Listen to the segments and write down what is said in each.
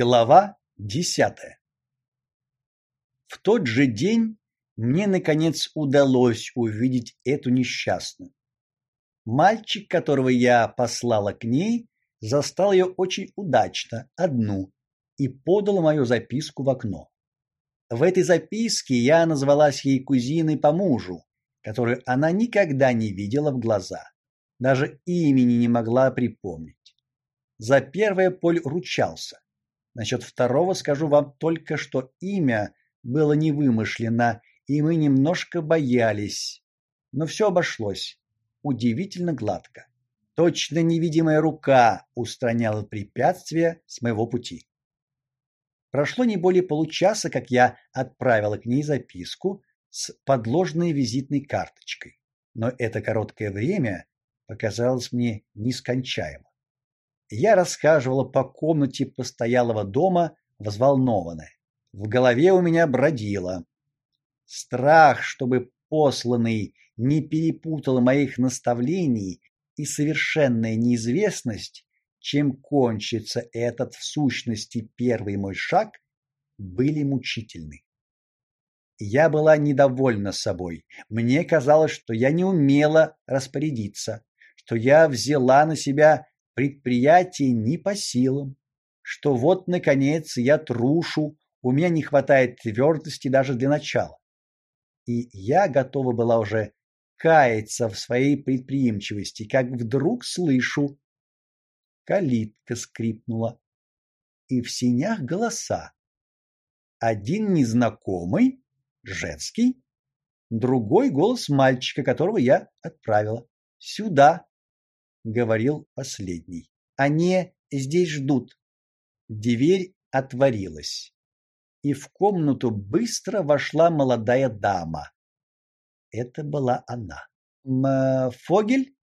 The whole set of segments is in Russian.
Глава десятая. В тот же день мне наконец удалось увидеть эту несчастную. Мальчик, которого я послала к ней, застал ее очень удачно, одну, и подал мою записку в окно. В этой записке я назвалась ей кузиной по мужу, которую она никогда не видела в глаза, даже имени не могла припомнить. За первое Поль ручался Насчет второго скажу вам только, что имя было не вымышлено, и мы немножко боялись. Но все обошлось удивительно гладко. Точно невидимая рука устраняла препятствия с моего пути. Прошло не более получаса, как я отправила к ней записку с подложной визитной карточкой. Но это короткое время показалось мне нескончаемым. Я расхаживала по комнате постоялого дома, взволнованная. В голове у меня бродило страх, чтобы посланный не перепутал моих наставлений и совершенная неизвестность, чем кончится этот в сущности первый мой шаг, были мучительны. Я была недовольна собой. Мне казалось, что я не умела распорядиться, что я взяла на себя предприятие не по силам, что вот наконец я трушу, у меня не хватает твердости даже для начала. И я готова была уже каяться в своей предприимчивости, как вдруг слышу калитка скрипнула, и в синях голоса. Один незнакомый, женский, другой голос мальчика, которого я отправила. Сюда говорил последний. Они здесь ждут. Дверь отворилась, и в комнату быстро вошла молодая дама. Это была она. "Фогель?"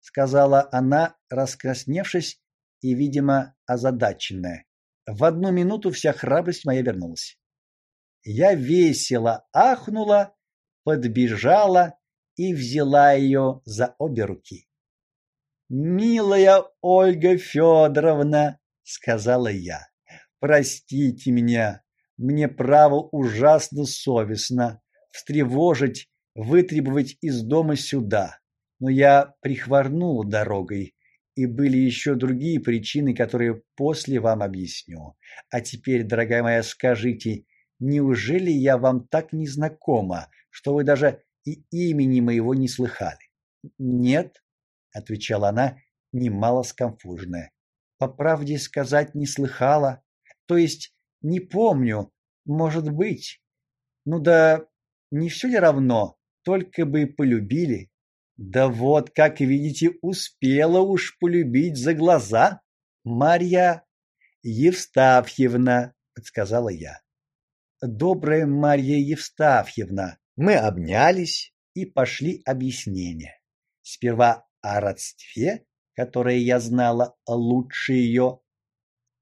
сказала она, раскрасневшись и, видимо, озадаченная. В одну минуту вся храбрость моя вернулась. Я весело ахнула, подбежала и взяла ее за обе руки. Милая Ольга Федоровна, сказала я. Простите меня. Мне право ужасно совестно встревожить, вытребовать из дома сюда. Но я прихворнула дорогой, и были еще другие причины, которые после вам объясню. А теперь, дорогая моя, скажите, неужели я вам так незнакома, что вы даже и имени моего не слыхали? Нет, отвечала она, немало сконфуженная. По правде сказать не слыхала, то есть не помню, может быть. Ну да не все ли равно, только бы полюбили. Да вот, как видите, успела уж полюбить за глаза. Марья Евстафьевна, сказала я. Добрая Марья Евстафьевна. Мы обнялись и пошли объяснения. Сперва о родстве, которое я знала лучше ее,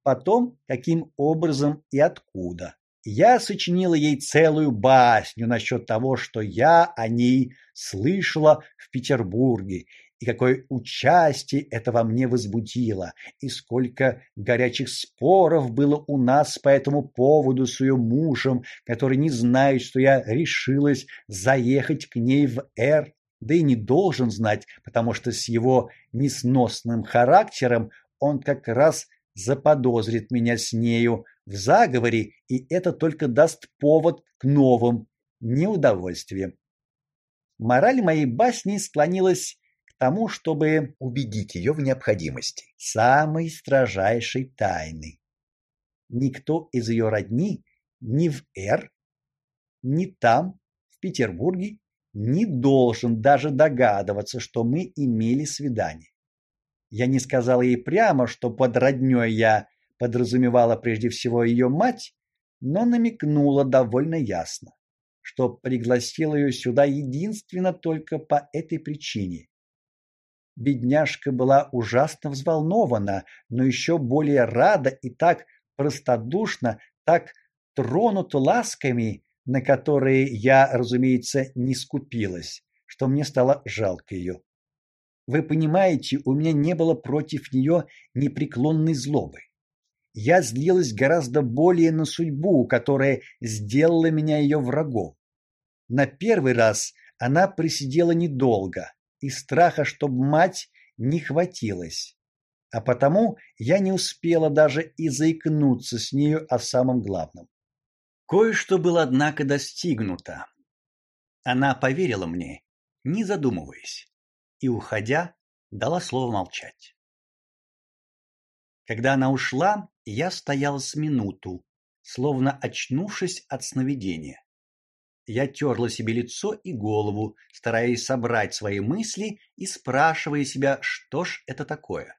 потом каким образом и откуда. Я сочинила ей целую басню насчет того, что я о ней слышала в Петербурге, и какое участие это во мне возбудило, и сколько горячих споров было у нас по этому поводу с ее мужем, который не знает, что я решилась заехать к ней в Р да и не должен знать, потому что с его несносным характером он как раз заподозрит меня с нею в заговоре, и это только даст повод к новым неудовольствиям. Мораль моей басни склонилась к тому, чтобы убедить ее в необходимости самой строжайшей тайны. Никто из ее родни ни в Р, ни там, в Петербурге, не должен даже догадываться, что мы имели свидание. Я не сказала ей прямо, что под роднёй я подразумевала прежде всего ее мать, но намекнула довольно ясно, что пригласила ее сюда единственно только по этой причине. Бедняжка была ужасно взволнована, но еще более рада и так простодушно, так тронута ласками, на которые я, разумеется, не скупилась, что мне стало жалко ее. Вы понимаете, у меня не было против нее непреклонной злобы. я злилась гораздо более на судьбу, которая сделала меня ее врагом. На первый раз она просидела недолго, из страха, чтобы мать не хватилась. А потому я не успела даже и заикнуться с нею о самом главном. Кое-что было однако достигнуто. Она поверила мне, не задумываясь, и уходя, дала слово молчать. Когда она ушла, я стояла с минуту, словно очнувшись от сновидения. Я терла себе лицо и голову, стараясь собрать свои мысли и спрашивая себя, что ж это такое.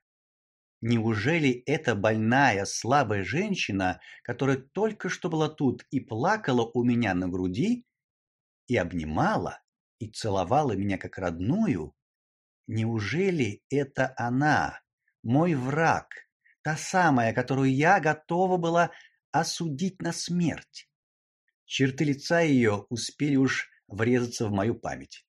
Неужели эта больная, слабая женщина, которая только что была тут и плакала у меня на груди, и обнимала, и целовала меня как родную, неужели это она, мой враг, та самая, которую я готова была осудить на смерть? Черты лица ее успели уж врезаться в мою память.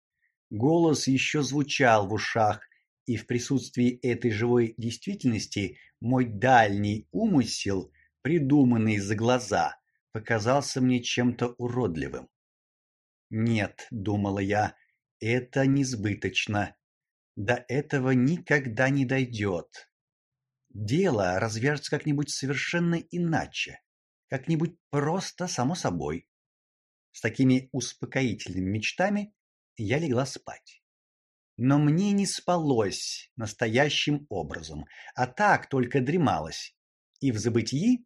Голос еще звучал в ушах, и в присутствии этой живой действительности мой дальний умысел, придуманный за глаза, показался мне чем-то уродливым. Нет, думала я, это несбыточно. До этого никогда не дойдет. Дело развяжется как-нибудь совершенно иначе, как-нибудь просто само собой. С такими успокоительными мечтами я легла спать. Но мне не спалось настоящим образом, а так только дремалось. И в забытии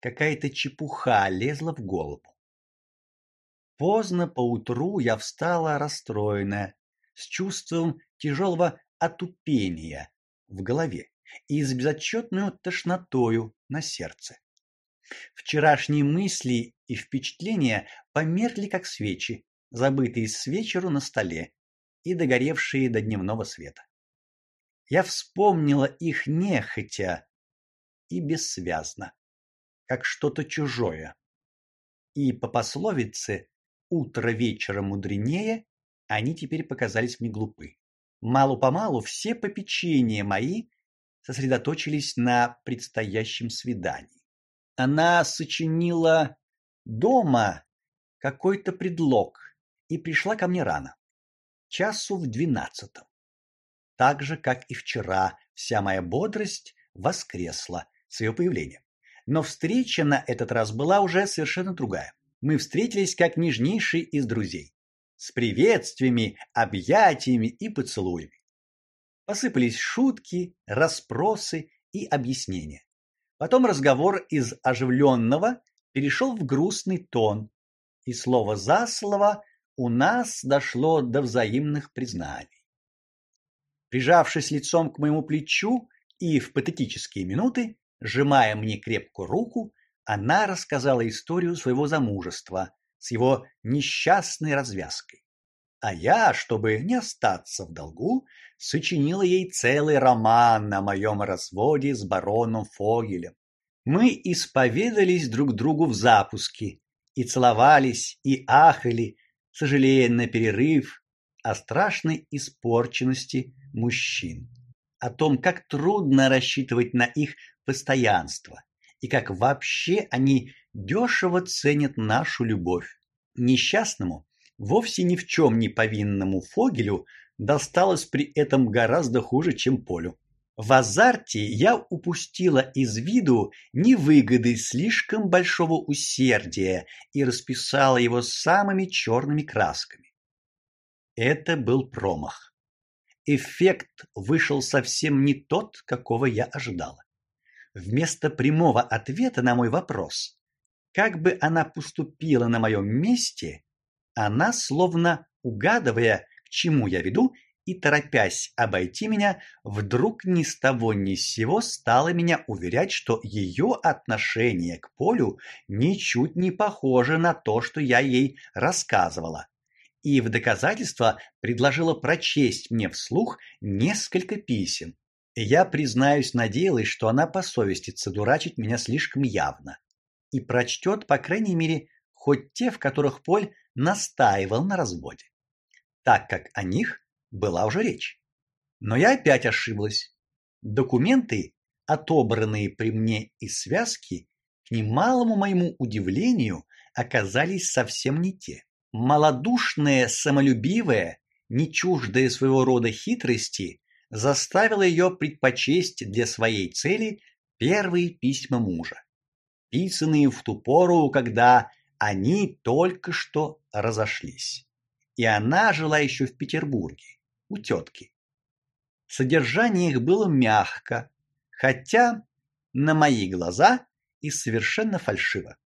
какая-то чепуха лезла в голову. Поздно поутру я встала расстроенная, с чувством тяжелого отупения в голове и с безотчетной тошнотою на сердце. Вчерашние мысли и впечатления померкли как свечи, забытые с вечеру на столе и догоревшие до дневного света. Я вспомнила их нехотя и бессвязно, как что-то чужое. И по пословице «утро вечера мудренее» они теперь показались мне глупы. Мало-помалу все попечения мои сосредоточились на предстоящем свидании она сочинила дома какой-то предлог и пришла ко мне рано, часу в двенадцатом. Так же, как и вчера, вся моя бодрость воскресла с ее появлением. Но встреча на этот раз была уже совершенно другая. Мы встретились как нежнейшие из друзей, с приветствиями, объятиями и поцелуями. Посыпались шутки, расспросы и объяснения. Потом разговор из оживленного перешел в грустный тон, и слово за слово у нас дошло до взаимных признаний. Прижавшись лицом к моему плечу и в патетические минуты, сжимая мне крепкую руку, она рассказала историю своего замужества с его несчастной развязкой. А я, чтобы не остаться в долгу, сочинила ей целый роман на моем разводе с бароном Фогелем. Мы исповедались друг другу в запуске и целовались, и ахали, сожалея на перерыв о страшной испорченности мужчин, о том, как трудно рассчитывать на их постоянство и как вообще они дешево ценят нашу любовь. Несчастному вовсе ни в чем не повинному Фогелю досталось при этом гораздо хуже, чем Полю. В азарте я упустила из виду невыгоды слишком большого усердия и расписала его самыми черными красками. Это был промах. Эффект вышел совсем не тот, какого я ожидала. Вместо прямого ответа на мой вопрос, как бы она поступила на моем месте, она, словно угадывая, к чему я веду, и торопясь обойти меня, вдруг ни с того ни с сего стала меня уверять, что ее отношение к Полю ничуть не похоже на то, что я ей рассказывала. И в доказательство предложила прочесть мне вслух несколько писем. Я, признаюсь, надеялась, что она посовестится дурачить меня слишком явно и прочтет, по крайней мере, хоть те, в которых Поль настаивал на разводе, так как о них была уже речь. Но я опять ошиблась. Документы отобранные при мне из связки, к немалому моему удивлению, оказались совсем не те. Малодушная, самолюбивая, не чуждая своего рода хитрости, заставила ее предпочесть для своей цели первые письма мужа, писанные в ту пору, когда они только что разошлись. И она жила еще в Петербурге, у тетки. Содержание их было мягко, хотя на мои глаза и совершенно фальшиво.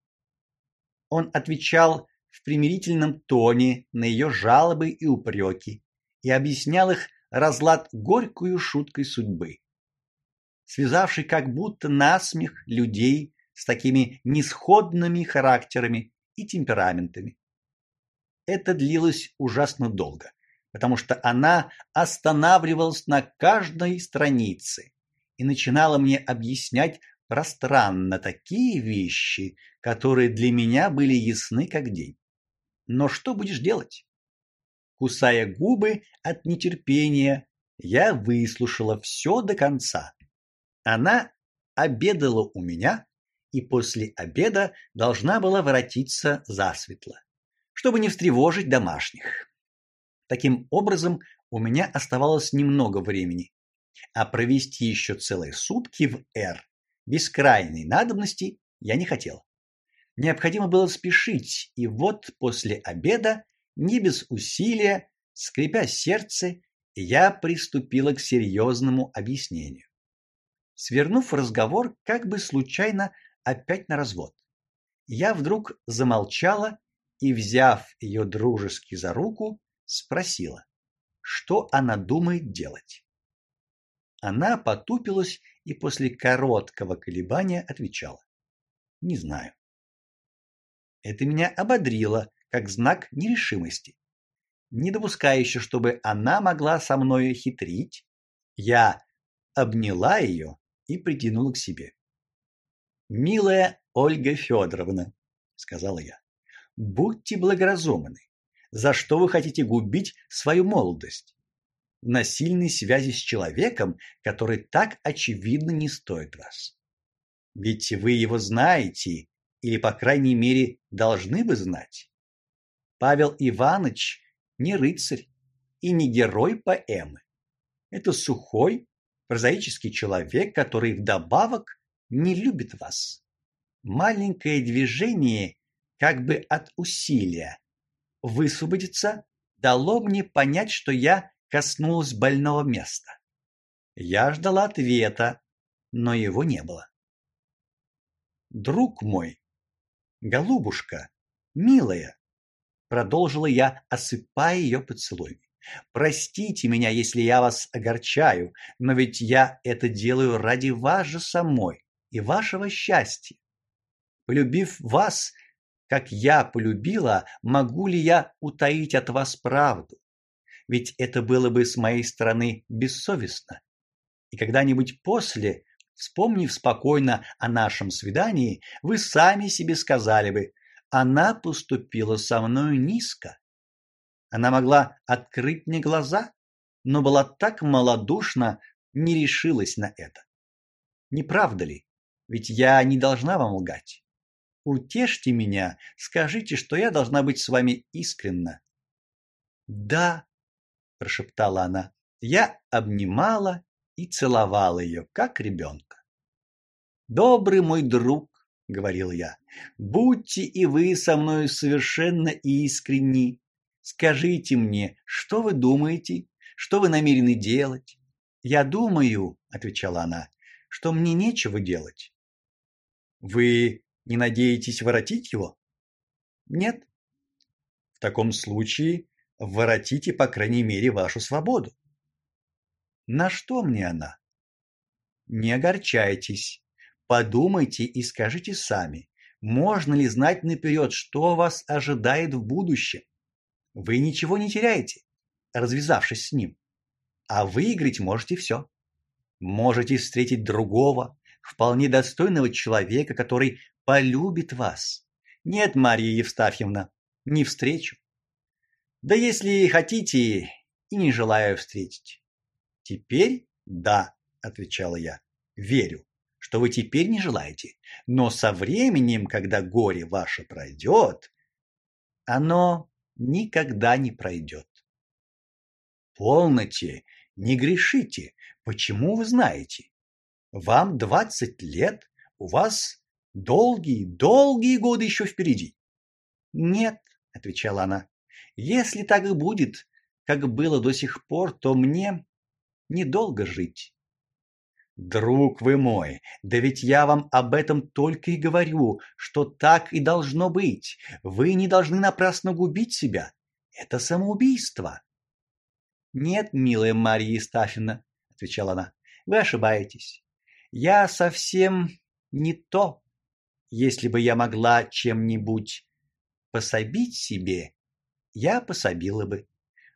Он отвечал в примирительном тоне на ее жалобы и упреки и объяснял их разлад горькую шуткой судьбы, связавшей как будто насмех людей с такими несходными характерами и темпераментами. Это длилось ужасно долго, потому что она останавливалась на каждой странице и начинала мне объяснять пространно такие вещи, которые для меня были ясны как день. Но что будешь делать? Кусая губы от нетерпения, я выслушала все до конца. Она обедала у меня и после обеда должна была воротиться засветло, чтобы не встревожить домашних. Таким образом, у меня оставалось немного времени, а провести еще целые сутки в Р без крайней надобности я не хотел. Необходимо было спешить, и вот после обеда, не без усилия, скрипя сердце, я приступила к серьезному объяснению. Свернув разговор как бы случайно опять на развод, я вдруг замолчала и, взяв ее дружески за руку, спросила, что она думает делать. Она потупилась и после короткого колебания отвечала: "Не знаю". Это меня ободрило, как знак нерешимости. Не допуская еще, чтобы она могла со мной хитрить, я обняла ее и притянула к себе. "Милая Ольга Федоровна", сказала я. "Будьте благоразумны. За что вы хотите губить свою молодость? насильной связи с человеком, который так очевидно не стоит вас. Ведь вы его знаете, или по крайней мере должны бы знать. Павел Иванович не рыцарь и не герой поэмы. Это сухой, прозаический человек, который вдобавок не любит вас. Маленькое движение, как бы от усилия высвободиться, дало мне понять, что я коснулась больного места. Я ждала ответа, но его не было. Друг мой, голубушка, милая, продолжила я, осыпая ее поцелуями. Простите меня, если я вас огорчаю, но ведь я это делаю ради вас же самой и вашего счастья. Полюбив вас, как я полюбила, могу ли я утаить от вас правду? ведь это было бы с моей стороны бессовестно. И когда-нибудь после, вспомнив спокойно о нашем свидании, вы сами себе сказали бы: она поступила со мной низко. Она могла открыть мне глаза, но была так малодушна, не решилась на это. Не правда ли? Ведь я не должна вам лгать. Утешьте меня, скажите, что я должна быть с вами искренна. Да, прошептала она. Я обнимала и целовала ее, как ребенка. Добрый мой друг, говорил я. Будьте и вы со мной совершенно искренни. Скажите мне, что вы думаете, что вы намерены делать? Я думаю, отвечала она, что мне нечего делать. Вы не надеетесь воротить его? Нет. В таком случае воротите, по крайней мере, вашу свободу. На что мне она? Не огорчайтесь. Подумайте и скажите сами, можно ли знать наперед, что вас ожидает в будущем? Вы ничего не теряете, развязавшись с ним. А выиграть можете все. Можете встретить другого, вполне достойного человека, который полюбит вас. Нет, Мария Евстафьевна, не встречу. Да если хотите, и не желаю встретить. Теперь да, отвечала я. Верю. что вы теперь не желаете. Но со временем, когда горе ваше пройдет, оно никогда не пройдет. Полноте, не грешите. Почему вы знаете? Вам двадцать лет, у вас долгие, долгие годы еще впереди. Нет, отвечала она. Если так и будет, как было до сих пор, то мне недолго жить. Друг вы мой, да ведь я вам об этом только и говорю, что так и должно быть. Вы не должны напрасно губить себя. Это самоубийство. Нет, милая Мария Стафина, отвечала она. Вы ошибаетесь. Я совсем не то. Если бы я могла чем-нибудь пособить себе, я пособила бы.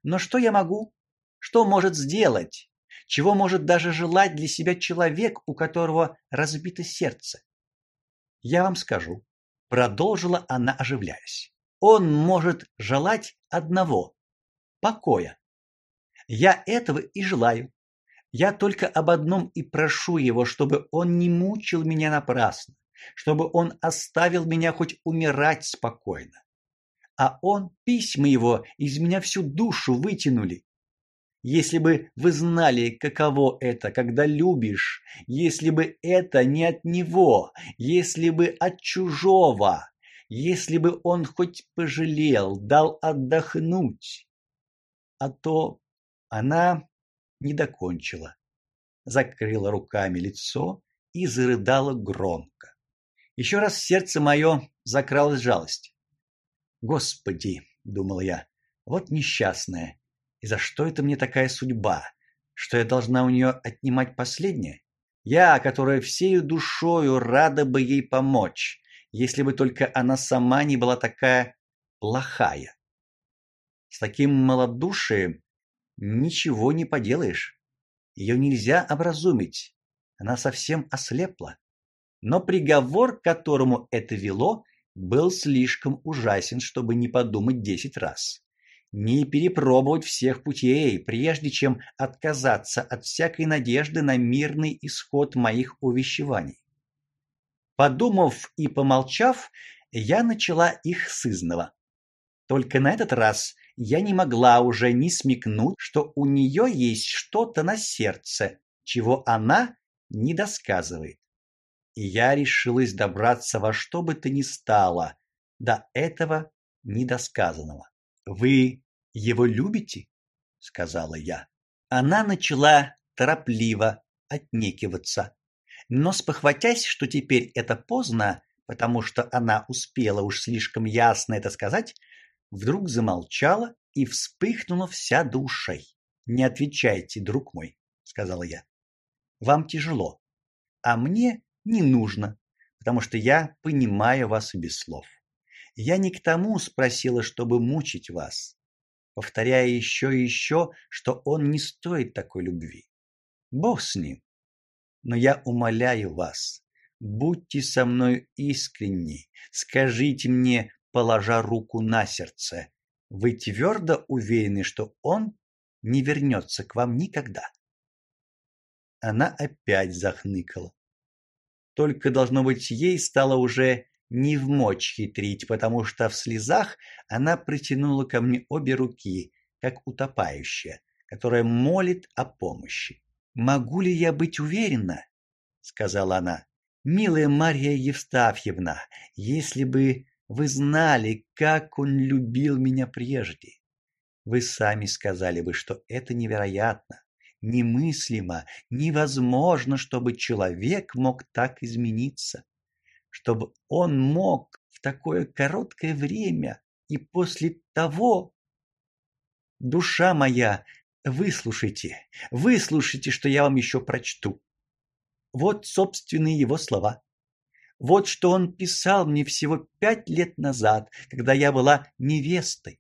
Но что я могу? Что может сделать? Чего может даже желать для себя человек, у которого разбито сердце? Я вам скажу, продолжила она, оживляясь. Он может желать одного покоя. Я этого и желаю. Я только об одном и прошу его, чтобы он не мучил меня напрасно, чтобы он оставил меня хоть умирать спокойно. А он письма его из меня всю душу вытянули. Если бы вы знали, каково это, когда любишь, если бы это не от него, если бы от чужого, если бы он хоть пожалел, дал отдохнуть. А то она не докончила, закрыла руками лицо и зарыдала громко. Еще раз в сердце мое закралась жалость. Господи, думал я. Вот несчастная. И за что это мне такая судьба? Что я должна у нее отнимать последнее? Я, которая всей душою рада бы ей помочь, если бы только она сама не была такая плохая. С таким малодушием ничего не поделаешь. Ее нельзя образумить. Она совсем ослепла. Но приговор, к которому это вело, был слишком ужасен, чтобы не подумать десять раз. Не перепробовать всех путей, прежде чем отказаться от всякой надежды на мирный исход моих увещеваний. Подумав и помолчав, я начала их с. Только на этот раз я не могла уже не смекнуть, что у нее есть что-то на сердце, чего она не досказывает. И я решилась добраться во что бы то ни стало до этого недосказанного. Вы его любите? сказала я. Она начала торопливо отнекиваться, но спохватясь, что теперь это поздно, потому что она успела уж слишком ясно это сказать, вдруг замолчала и вспыхнула вся душой. Не отвечайте, друг мой, сказала я. Вам тяжело, а мне не нужно, потому что я понимаю вас без слов. Я не к тому спросила, чтобы мучить вас, повторяя еще и еще, что он не стоит такой любви. Бог с ним. Но я умоляю вас, будьте со мной искренни, скажите мне, положа руку на сердце. Вы твердо уверены, что он не вернется к вам никогда. Она опять захныкала. Только должно быть, ей стало уже не в мочь хитрить, потому что в слезах она протянула ко мне обе руки, как утопающая, которая молит о помощи. Могу ли я быть уверена, сказала она. Милая Марья Евстафьевна, если бы вы знали, как он любил меня прежде. Вы сами сказали бы, что это невероятно, немыслимо, невозможно, чтобы человек мог так измениться, чтобы он мог в такое короткое время и после того Душа моя, выслушайте, выслушайте, что я вам еще прочту. Вот собственные его слова. Вот что он писал мне всего пять лет назад, когда я была невестой.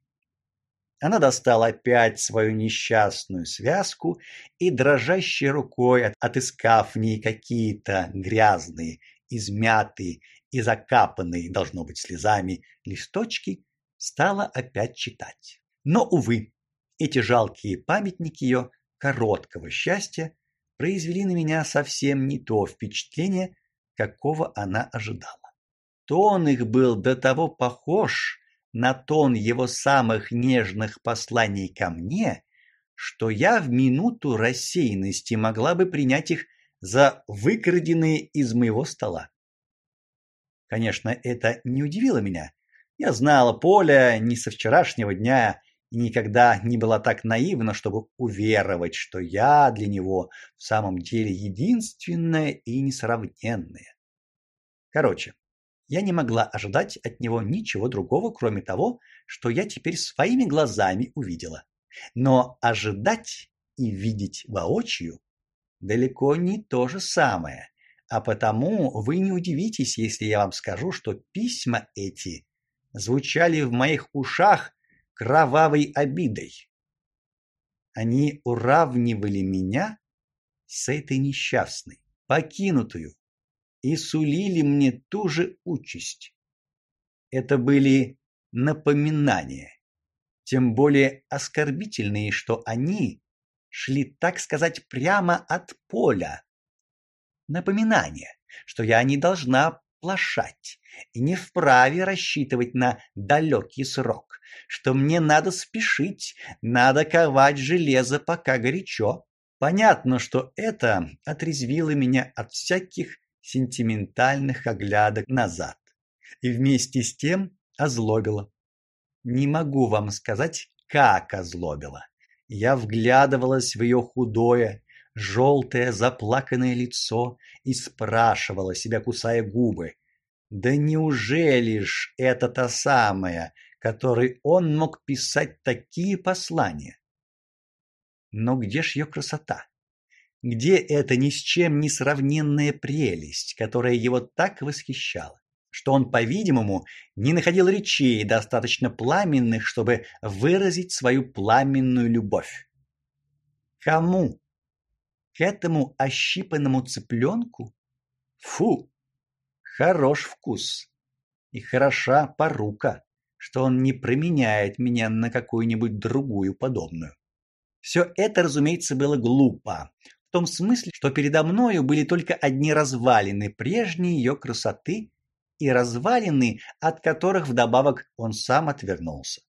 Она достала опять свою несчастную связку и дрожащей рукой, отыскав в ней какие-то грязные, измятые и закапанные, должно быть, слезами листочки, стала опять читать. Но увы, эти жалкие памятники ее короткого счастья произвели на меня совсем не то впечатление, какого она ожидала. Тон их был до того похож на тон его самых нежных посланий ко мне, что я в минуту рассеянности могла бы принять их за выкраденные из моего стола. Конечно, это не удивило меня. Я знала Поля не со вчерашнего дня и никогда не была так наивна, чтобы уверовать, что я для него в самом деле единственная и несравненная. Короче, я не могла ожидать от него ничего другого, кроме того, что я теперь своими глазами увидела. Но ожидать и видеть воочию далеко не то же самое, а потому вы не удивитесь, если я вам скажу, что письма эти звучали в моих ушах кровавой обидой. Они уравнивали меня с этой несчастной, покинутую, и сулили мне ту же участь. Это были напоминания, тем более оскорбительные, что они шли, так сказать, прямо от поля. Напоминание, что я не должна плашать и не вправе рассчитывать на далекий срок, что мне надо спешить, надо ковать железо пока горячо. Понятно, что это отрезвило меня от всяких сентиментальных оглядок назад и вместе с тем озлобило. Не могу вам сказать, как озлобило. Я вглядывалась в ее худое, желтое, заплаканное лицо и спрашивала себя, кусая губы: "Да неужели ж это та самая, которой он мог писать такие послания?" Но где ж ее красота? Где эта ни с чем не сравненная прелесть, которая его так восхищала, что он, по-видимому, не находил речей достаточно пламенных, чтобы выразить свою пламенную любовь? Кому? К этому ощипанному цыпленку? Фу! Хорош вкус. И хороша порука, что он не променяет меня на какую-нибудь другую подобную. Все это, разумеется, было глупо, том смысле, что передо мною были только одни развалины прежней ее красоты и развалины, от которых вдобавок он сам отвернулся.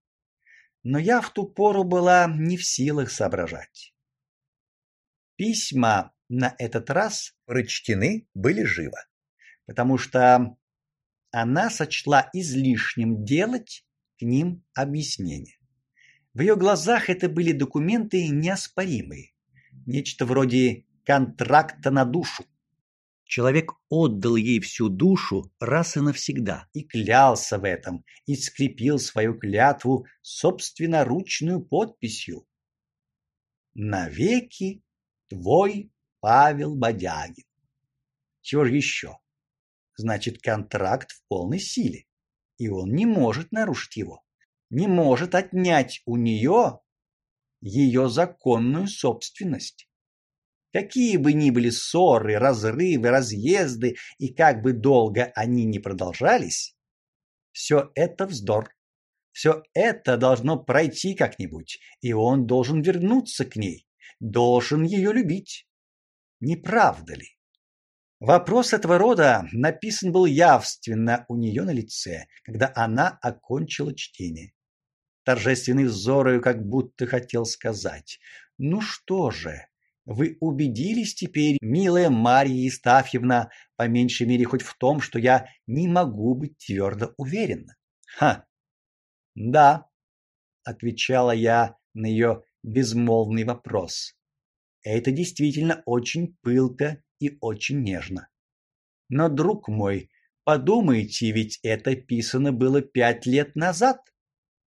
Но я в ту пору была не в силах соображать. Письма на этот раз прочтены были живо, потому что она сочла излишним делать к ним объяснение. В ее глазах это были документы неоспоримые, нечто вроде контракта на душу. Человек отдал ей всю душу раз и навсегда и клялся в этом, и скрепил свою клятву собственноручную подписью. Навеки твой Павел Бодягин. Чего же еще? Значит, контракт в полной силе, и он не может нарушить его, не может отнять у нее ее законную собственность. Какие бы ни были ссоры, разрывы, разъезды и как бы долго они ни продолжались, все это вздор. Все это должно пройти как-нибудь, и он должен вернуться к ней, должен ее любить. Не правда ли? Вопрос этого рода написан был явственно у нее на лице, когда она окончила чтение торжественный взор ее как будто хотел сказать: "Ну что же, вы убедились теперь, милая Марья Евстафьевна, по меньшей мере хоть в том, что я не могу быть твердо уверена". Ха. Да, отвечала я на ее безмолвный вопрос. Это действительно очень пылко и очень нежно. Но, друг мой, подумайте, ведь это писано было пять лет назад.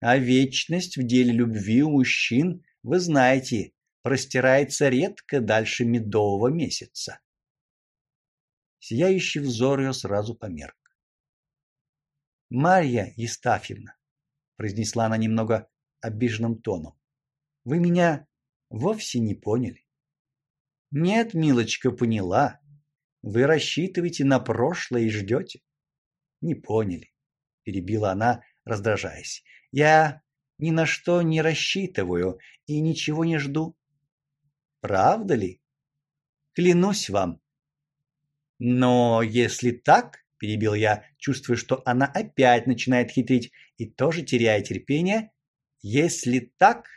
А вечность в деле любви у мужчин, вы знаете, простирается редко дальше медового месяца. Сияющий взор ее сразу померк. Марья Евстафьевна, произнесла она немного обиженным тоном. Вы меня вовсе не поняли. Нет, милочка, поняла. Вы рассчитываете на прошлое и ждете. Не поняли, перебила она, раздражаясь. Я ни на что не рассчитываю и ничего не жду. Правда ли? Клянусь вам. Но если так, перебил я, чувствуя, что она опять начинает хитрить и тоже теряя терпение, если так,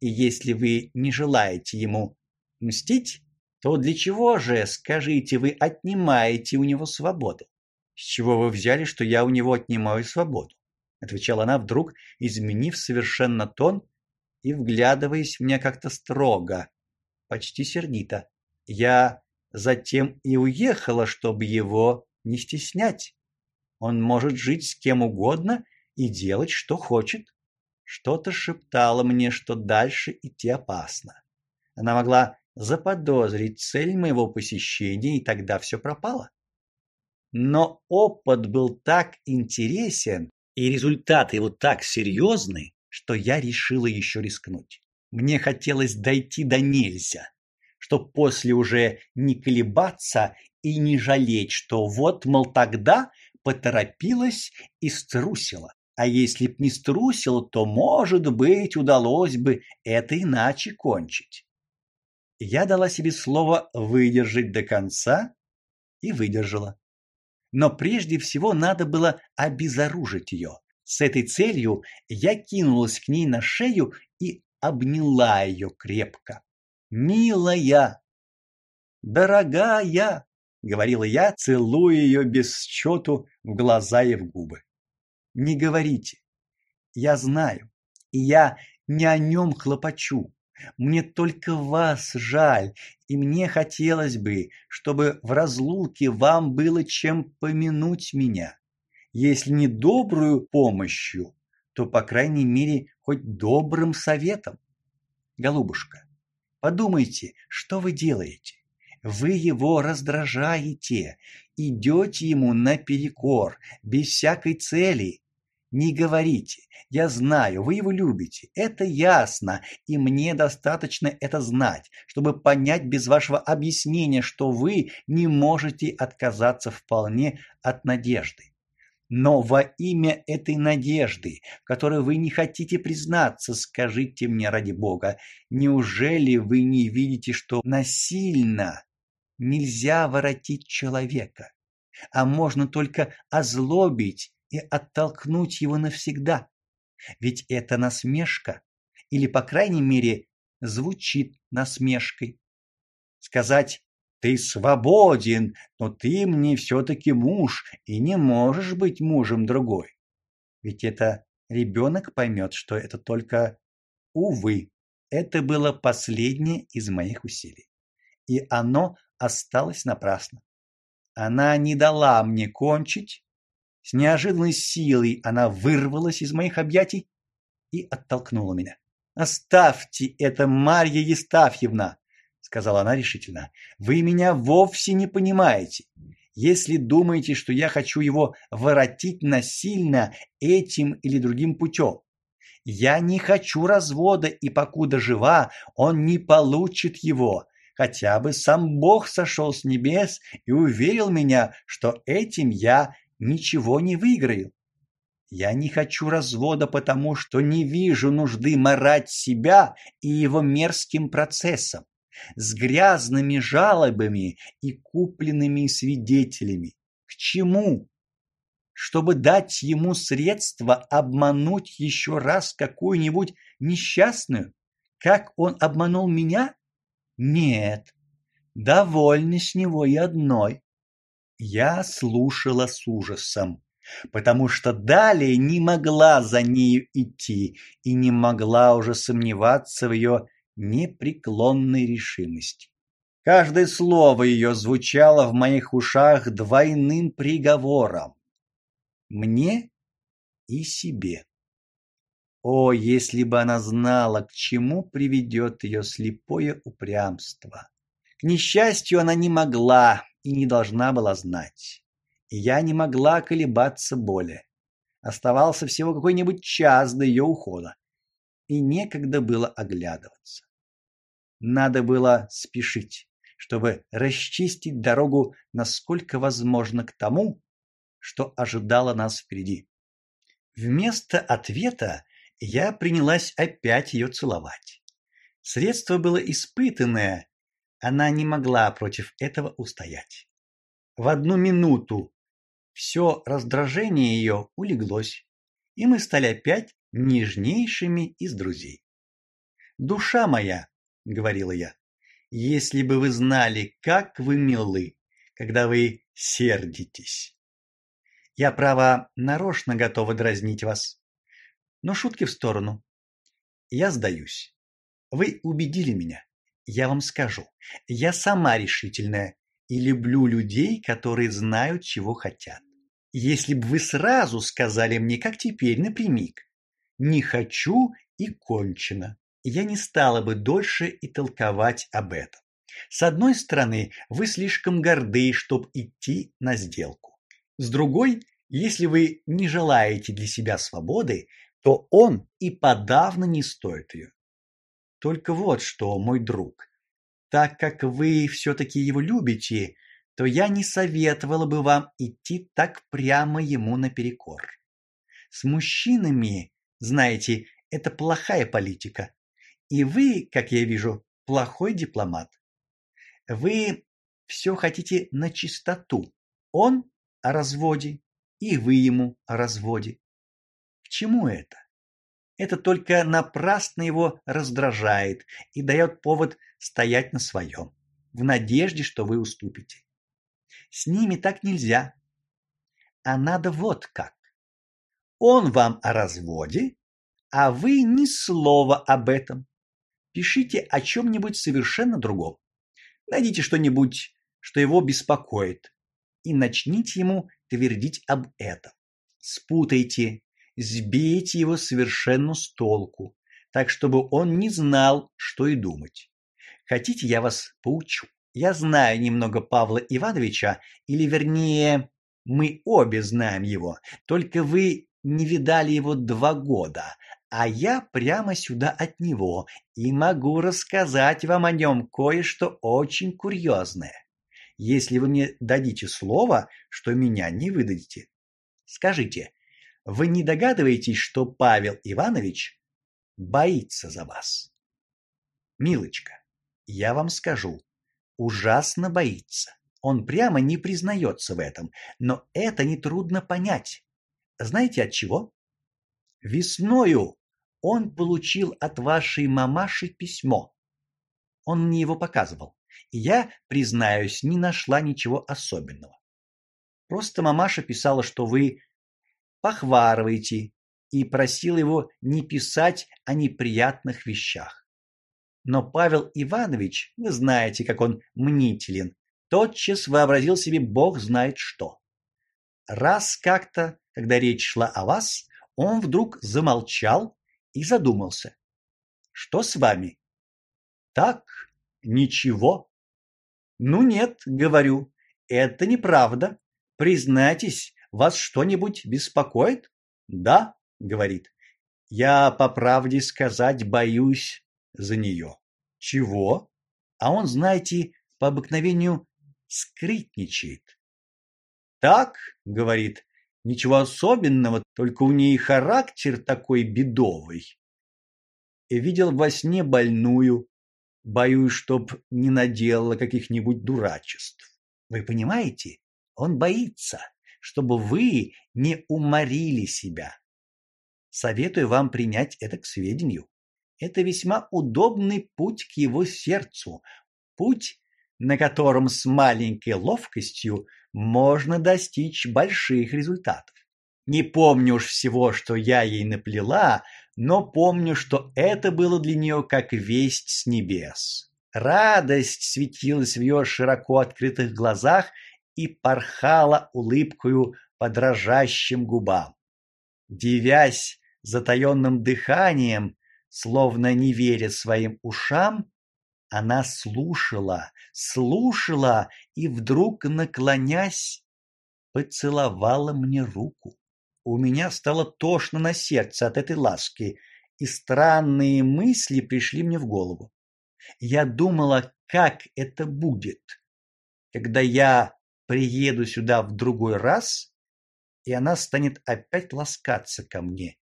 и если вы не желаете ему мстить, то для чего же, скажите, вы отнимаете у него свободу? С чего вы взяли, что я у него отнимаю свободу? Отвечала она вдруг, изменив совершенно тон и вглядываясь в меня как-то строго, почти сердито. Я затем и уехала, чтобы его не стеснять. Он может жить с кем угодно и делать, что хочет. Что-то шептало мне, что дальше идти опасно. Она могла заподозрить цель моего посещения, и тогда все пропало. Но опыт был так интересен, и результаты его так серьезны, что я решила еще рискнуть. Мне хотелось дойти до нельзя, чтоб после уже не колебаться и не жалеть, что вот, мол, тогда поторопилась и струсила. А если б не струсила, то, может быть, удалось бы это иначе кончить. Я дала себе слово выдержать до конца и выдержала. Но прежде всего надо было обезоружить ее. С этой целью я кинулась к ней на шею и обняла ее крепко. "Милая, дорогая", говорила я, целуя ее без счету в глаза и в губы. "Не говорите. Я знаю, и я не о нем хлопочу. Мне только вас жаль, и мне хотелось бы, чтобы в разлуке вам было чем помянуть меня. Если не добрую помощью, то по крайней мере хоть добрым советом. Голубушка, подумайте, что вы делаете? Вы его раздражаете, идете ему наперекор, без всякой цели, не говорите. Я знаю, вы его любите. Это ясно, и мне достаточно это знать, чтобы понять без вашего объяснения, что вы не можете отказаться вполне от надежды. Но во имя этой надежды, в которой вы не хотите признаться, скажите мне ради Бога, неужели вы не видите, что насильно нельзя воротить человека, а можно только озлобить и оттолкнуть его навсегда. Ведь это насмешка, или по крайней мере, звучит насмешкой. Сказать: "Ты свободен, но ты мне все таки муж и не можешь быть мужем другой". Ведь это ребенок поймет, что это только увы, это было последнее из моих усилий. И оно осталось напрасно. Она не дала мне кончить, с неожиданной силой она вырвалась из моих объятий и оттолкнула меня. "Оставьте это, Марья Естафьевна", сказала она решительно. "Вы меня вовсе не понимаете. Если думаете, что я хочу его воротить насильно этим или другим путем, я не хочу развода, и покуда жива, он не получит его. Хотя бы сам Бог сошел с небес и уверил меня, что этим я ничего не выиграю. Я не хочу развода, потому что не вижу нужды марать себя и его мерзким процессом, с грязными жалобами и купленными свидетелями. К чему? Чтобы дать ему средства обмануть еще раз какую-нибудь несчастную, как он обманул меня? Нет. Довольно с него и одной. Я слушала с ужасом, потому что далее не могла за нею идти и не могла уже сомневаться в ее непреклонной решимости. Каждое слово ее звучало в моих ушах двойным приговором мне и себе. О, если бы она знала, к чему приведет ее слепое упрямство. К несчастью, она не могла и не должна была знать. И я не могла колебаться более. Оставался всего какой-нибудь час до ее ухода, и некогда было оглядываться. Надо было спешить, чтобы расчистить дорогу насколько возможно к тому, что ожидало нас впереди. Вместо ответа я принялась опять ее целовать. Средство было испытанное, она не могла против этого устоять. В одну минуту все раздражение ее улеглось, и мы стали опять нежнейшими из друзей. Душа моя, говорила я, если бы вы знали, как вы милы, когда вы сердитесь. Я право нарочно готова дразнить вас. Но шутки в сторону. Я сдаюсь. Вы убедили меня. Я вам скажу. Я сама решительная и люблю людей, которые знают, чего хотят. Если бы вы сразу сказали мне, как теперь, напрямик, не хочу и кончено, я не стала бы дольше и толковать об этом. С одной стороны, вы слишком горды, чтобы идти на сделку. С другой, если вы не желаете для себя свободы, то он и подавно не стоит ее. Только вот что, мой друг, так как вы все таки его любите, то я не советовала бы вам идти так прямо ему наперекор. С мужчинами, знаете, это плохая политика. И вы, как я вижу, плохой дипломат. Вы все хотите на чистоту. Он о разводе, и вы ему о разводе. К чему это? Это только напрасно его раздражает и дает повод стоять на своем, в надежде, что вы уступите. С ними так нельзя. А надо вот как. Он вам о разводе, а вы ни слова об этом. Пишите о чем нибудь совершенно другом. Найдите что-нибудь, что его беспокоит, и начните ему твердить об этом. Спутайте, сбейте его совершенно с толку, так чтобы он не знал, что и думать. Хотите, я вас поучу? Я знаю немного Павла Ивановича, или вернее, мы обе знаем его. Только вы не видали его два года, а я прямо сюда от него и могу рассказать вам о нем кое-что очень курьезное если вы мне дадите слово, что меня не выдадите. Скажите, вы не догадываетесь, что Павел Иванович боится за вас? Милочка, я вам скажу, ужасно боится. Он прямо не признается в этом, но это не трудно понять. Знаете от чего? Весною он получил от вашей мамаши письмо. Он мне его показывал и я, признаюсь, не нашла ничего особенного. Просто мамаша писала, что вы похварываете и просила его не писать о неприятных вещах. Но Павел Иванович, вы знаете, как он мнителен, тотчас вообразил себе бог знает что. Раз как-то, когда речь шла о вас, он вдруг замолчал и задумался. Что с вами? Так, ничего. Ну нет, говорю, это неправда. Признайтесь, вас что-нибудь беспокоит? Да, говорит. Я по правде сказать боюсь за нее. Чего? А он, знаете, по обыкновению скрытничает. Так, говорит, ничего особенного, только у нее характер такой бедовый. И видел во сне больную, Боюсь, чтоб не наделала каких-нибудь дурачеств. Вы понимаете? Он боится, чтобы вы не уморили себя. Советую вам принять это к сведению. Это весьма удобный путь к его сердцу, путь, на котором с маленькой ловкостью можно достичь больших результатов. Не помню уж всего, что я ей наплела, но помню, что это было для нее как весть с небес. Радость светилась в ее широко открытых глазах и порхала улыбкою по дрожащим губам. Девясь затаённым дыханием, словно не веря своим ушам, она слушала, слушала и вдруг, наклонясь, поцеловала мне руку. У меня стало тошно на сердце от этой ласки, и странные мысли пришли мне в голову. Я думала, как это будет, когда я приеду сюда в другой раз, и она станет опять ласкаться ко мне,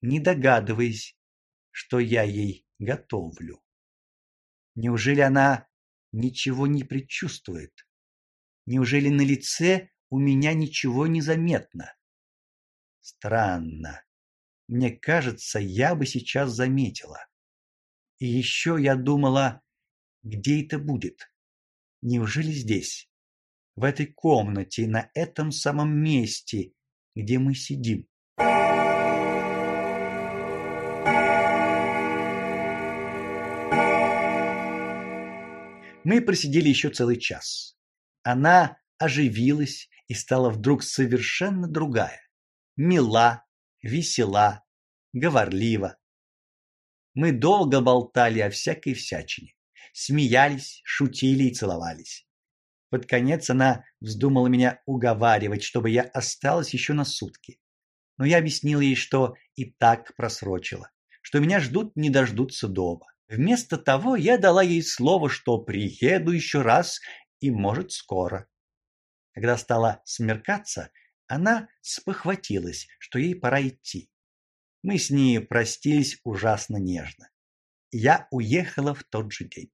не догадываясь, что я ей готовлю. Неужели она ничего не предчувствует? Неужели на лице у меня ничего не заметно? Странно. Мне кажется, я бы сейчас заметила. И еще я думала, где это будет? Неужели здесь? В этой комнате, на этом самом месте, где мы сидим? Мы просидели еще целый час. Она оживилась и стала вдруг совершенно другая. Мила, весела, говорлива. Мы долго болтали о всякой всячине, смеялись, шутили и целовались. Под конец она вздумала меня уговаривать, чтобы я осталась еще на сутки. Но я объяснил ей, что и так просрочила, что меня ждут не дождутся дома. Вместо того я дала ей слово, что приеду еще раз и, может, скоро. Когда стало смеркаться, она спохватилась, что ей пора идти. Мы с ней простились ужасно нежно. Я уехала в тот же день.